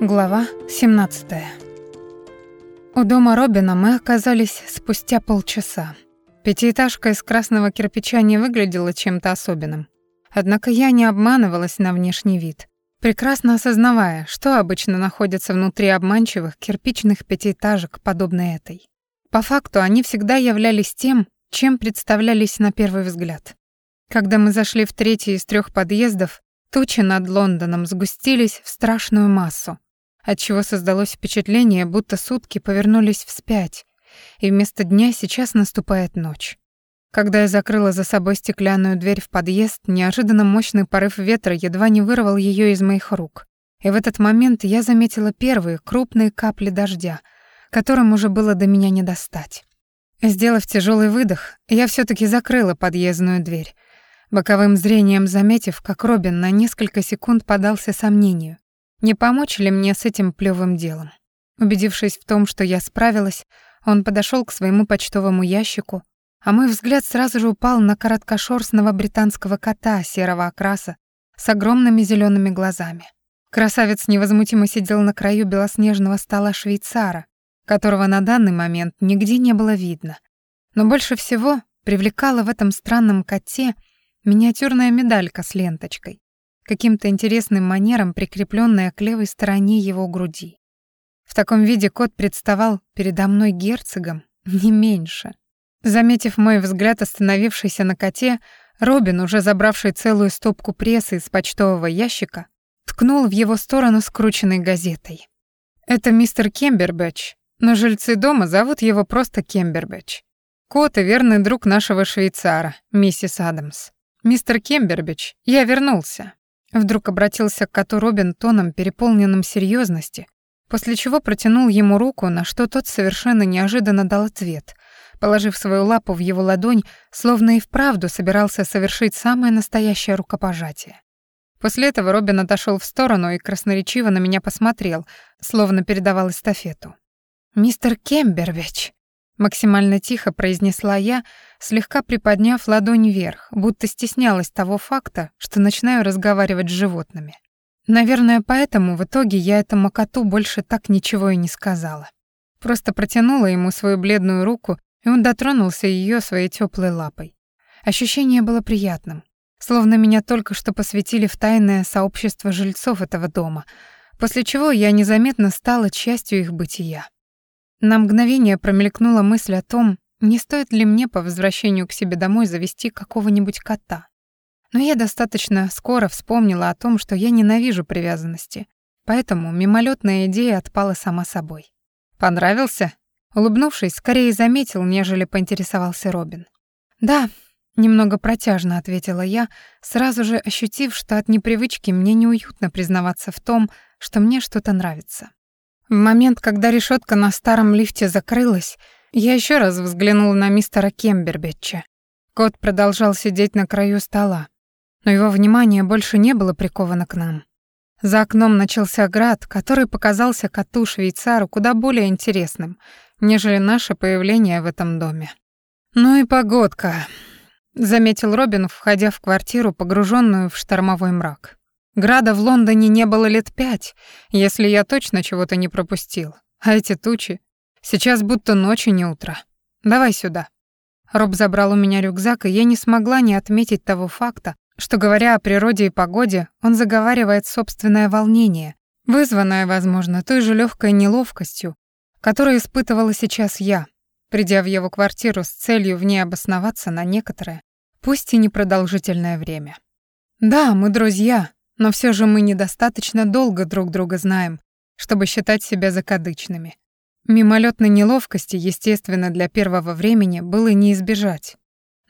Глава 17. У дома Робина мы оказались спустя полчаса. Пятиэтажка из красного кирпича не выглядела чем-то особенным. Однако я не обманывалась на внешний вид, прекрасно осознавая, что обычно находится внутри обманчивых кирпичных пятиэтажек, подобной этой. По факту они всегда являлись тем, чем представлялись на первый взгляд. Когда мы зашли в третий из трех подъездов, тучи над Лондоном сгустились в страшную массу, отчего создалось впечатление, будто сутки повернулись вспять, и вместо дня сейчас наступает ночь. Когда я закрыла за собой стеклянную дверь в подъезд, неожиданно мощный порыв ветра едва не вырвал ее из моих рук. И в этот момент я заметила первые крупные капли дождя, которым уже было до меня не достать. Сделав тяжелый выдох, я все таки закрыла подъездную дверь, боковым зрением заметив, как Робин на несколько секунд подался сомнению, не помочь ли мне с этим плевым делом. Убедившись в том, что я справилась, он подошел к своему почтовому ящику, а мой взгляд сразу же упал на короткошерстного британского кота серого окраса с огромными зелеными глазами. Красавец невозмутимо сидел на краю белоснежного стола швейцара, которого на данный момент нигде не было видно. Но больше всего привлекала в этом странном коте миниатюрная медалька с ленточкой, каким-то интересным манером прикрепленная к левой стороне его груди. В таком виде кот представал передо мной герцогом, не меньше. Заметив мой взгляд, остановившийся на коте, Робин, уже забравший целую стопку прессы из почтового ящика, ткнул в его сторону скрученной газетой. «Это мистер Кембербэтч, но жильцы дома зовут его просто Кембербэтч. Кот и верный друг нашего швейцара, миссис Адамс. Мистер Кембербэтч, я вернулся». Вдруг обратился к коту Робин тоном, переполненным серьезности, после чего протянул ему руку, на что тот совершенно неожиданно дал ответ, положив свою лапу в его ладонь, словно и вправду собирался совершить самое настоящее рукопожатие. После этого Робин отошел в сторону и красноречиво на меня посмотрел, словно передавал эстафету. «Мистер Кембервич», — максимально тихо произнесла я, слегка приподняв ладонь вверх, будто стеснялась того факта, что начинаю разговаривать с животными. Наверное, поэтому в итоге я этому коту больше так ничего и не сказала. Просто протянула ему свою бледную руку, и он дотронулся ее своей теплой лапой. Ощущение было приятным, словно меня только что посвятили в тайное сообщество жильцов этого дома, после чего я незаметно стала частью их бытия. На мгновение промелькнула мысль о том, не стоит ли мне по возвращению к себе домой завести какого-нибудь кота. Но я достаточно скоро вспомнила о том, что я ненавижу привязанности, поэтому мимолетная идея отпала сама собой. «Понравился?» Улыбнувшись, скорее заметил, нежели поинтересовался Робин. «Да», — немного протяжно ответила я, сразу же ощутив, что от непривычки мне неуютно признаваться в том, что мне что-то нравится. В момент, когда решетка на старом лифте закрылась, я еще раз взглянула на мистера Кембербетча. Кот продолжал сидеть на краю стола, но его внимание больше не было приковано к нам. За окном начался град, который показался коту-швейцару куда более интересным, нежели наше появление в этом доме. «Ну и погодка», — заметил Робин, входя в квартиру, погруженную в штормовой мрак. Града в Лондоне не было лет пять, если я точно чего-то не пропустил. А эти тучи... Сейчас будто ночи не утро. Давай сюда. Роб забрал у меня рюкзак, и я не смогла не отметить того факта, что, говоря о природе и погоде, он заговаривает собственное волнение, вызванное, возможно, той же легкой неловкостью, которую испытывала сейчас я, придя в его квартиру с целью в ней обосноваться на некоторое, пусть и непродолжительное время. Да, мы друзья, но все же мы недостаточно долго друг друга знаем, чтобы считать себя закадычными. Мимолетной неловкости, естественно, для первого времени было не избежать.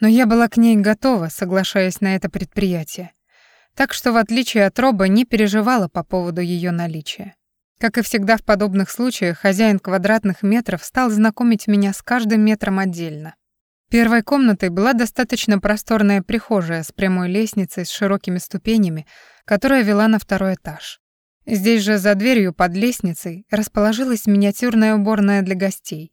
Но я была к ней готова, соглашаясь на это предприятие. Так что, в отличие от Роба, не переживала по поводу ее наличия. Как и всегда в подобных случаях, хозяин квадратных метров стал знакомить меня с каждым метром отдельно. Первой комнатой была достаточно просторная прихожая с прямой лестницей с широкими ступенями, которая вела на второй этаж. Здесь же за дверью под лестницей расположилась миниатюрная уборная для гостей,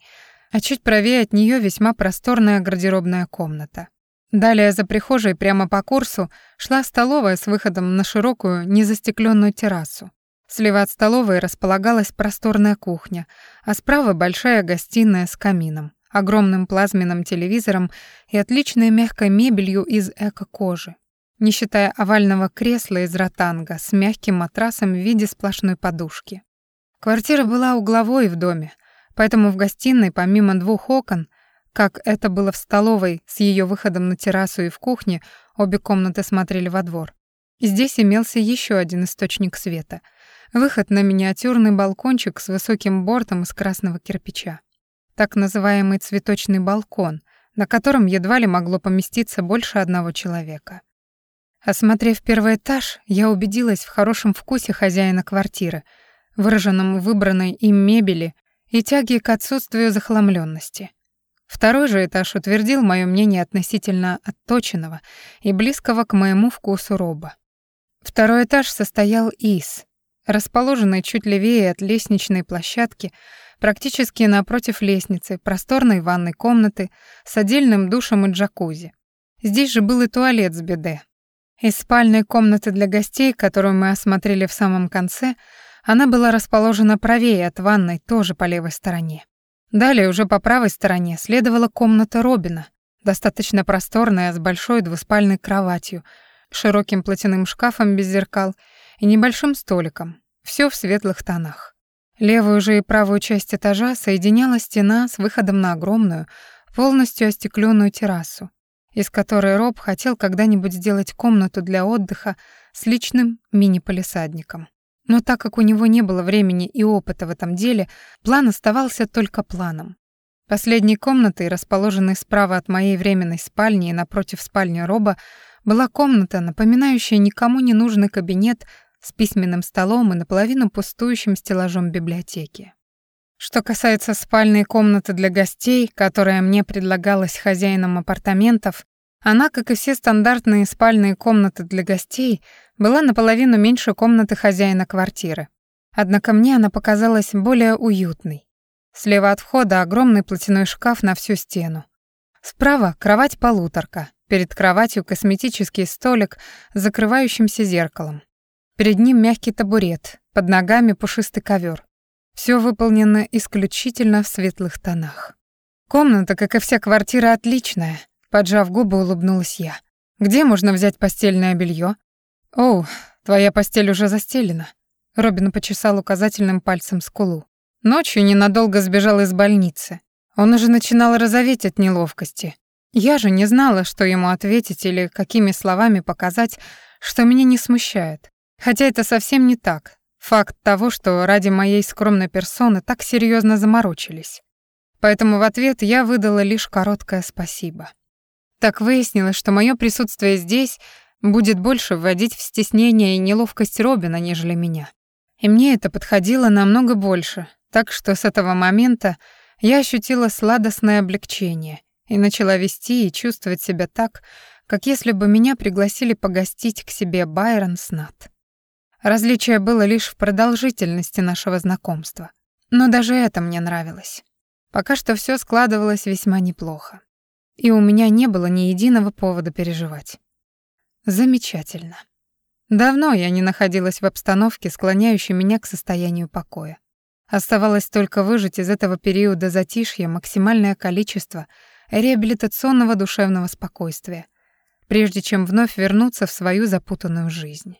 а чуть правее от нее весьма просторная гардеробная комната. Далее за прихожей прямо по курсу шла столовая с выходом на широкую незастекленную террасу, Слева от столовой располагалась просторная кухня, а справа большая гостиная с камином, огромным плазменным телевизором и отличной мягкой мебелью из эко-кожи, не считая овального кресла из ротанга с мягким матрасом в виде сплошной подушки. Квартира была угловой в доме, поэтому в гостиной, помимо двух окон, как это было в столовой с ее выходом на террасу и в кухне, обе комнаты смотрели во двор. Здесь имелся еще один источник света — Выход на миниатюрный балкончик с высоким бортом из красного кирпича. Так называемый цветочный балкон, на котором едва ли могло поместиться больше одного человека. Осмотрев первый этаж, я убедилась в хорошем вкусе хозяина квартиры, выраженном выбранной им мебели и тяге к отсутствию захламленности. Второй же этаж утвердил мое мнение относительно отточенного и близкого к моему вкусу роба. Второй этаж состоял из расположенной чуть левее от лестничной площадки, практически напротив лестницы, просторной ванной комнаты с отдельным душем и джакузи. Здесь же был и туалет с биде. Из спальной комнаты для гостей, которую мы осмотрели в самом конце, она была расположена правее от ванной, тоже по левой стороне. Далее, уже по правой стороне, следовала комната Робина, достаточно просторная, с большой двуспальной кроватью, широким платяным шкафом без зеркал и небольшим столиком. Все в светлых тонах. Левую же и правую часть этажа соединяла стена с выходом на огромную, полностью остекленную террасу, из которой Роб хотел когда-нибудь сделать комнату для отдыха с личным мини-полисадником. Но так как у него не было времени и опыта в этом деле, план оставался только планом. Последней комнатой, расположенной справа от моей временной спальни и напротив спальни Роба, была комната, напоминающая никому не нужный кабинет с письменным столом и наполовину пустующим стеллажом библиотеки. Что касается спальной комнаты для гостей, которая мне предлагалась хозяином апартаментов, она, как и все стандартные спальные комнаты для гостей, была наполовину меньше комнаты хозяина квартиры. Однако мне она показалась более уютной. Слева от входа огромный платяной шкаф на всю стену. Справа кровать-полуторка, Перед кроватью косметический столик с закрывающимся зеркалом. Перед ним мягкий табурет, под ногами пушистый ковер. Все выполнено исключительно в светлых тонах. Комната, как и вся квартира, отличная. Поджав губы, улыбнулась я. Где можно взять постельное белье? О, твоя постель уже застелена. Робин почесал указательным пальцем скулу. Ночью ненадолго сбежал из больницы. Он уже начинал розоветь от неловкости. Я же не знала, что ему ответить или какими словами показать, что меня не смущает. Хотя это совсем не так. Факт того, что ради моей скромной персоны так серьезно заморочились. Поэтому в ответ я выдала лишь короткое спасибо. Так выяснилось, что мое присутствие здесь будет больше вводить в стеснение и неловкость Робина, нежели меня. И мне это подходило намного больше, так что с этого момента я ощутила сладостное облегчение и начала вести и чувствовать себя так, как если бы меня пригласили погостить к себе Байрон Снат. Различие было лишь в продолжительности нашего знакомства. Но даже это мне нравилось. Пока что все складывалось весьма неплохо. И у меня не было ни единого повода переживать. Замечательно. Давно я не находилась в обстановке, склоняющей меня к состоянию покоя. Оставалось только выжать из этого периода затишья максимальное количество — реабилитационного душевного спокойствия, прежде чем вновь вернуться в свою запутанную жизнь.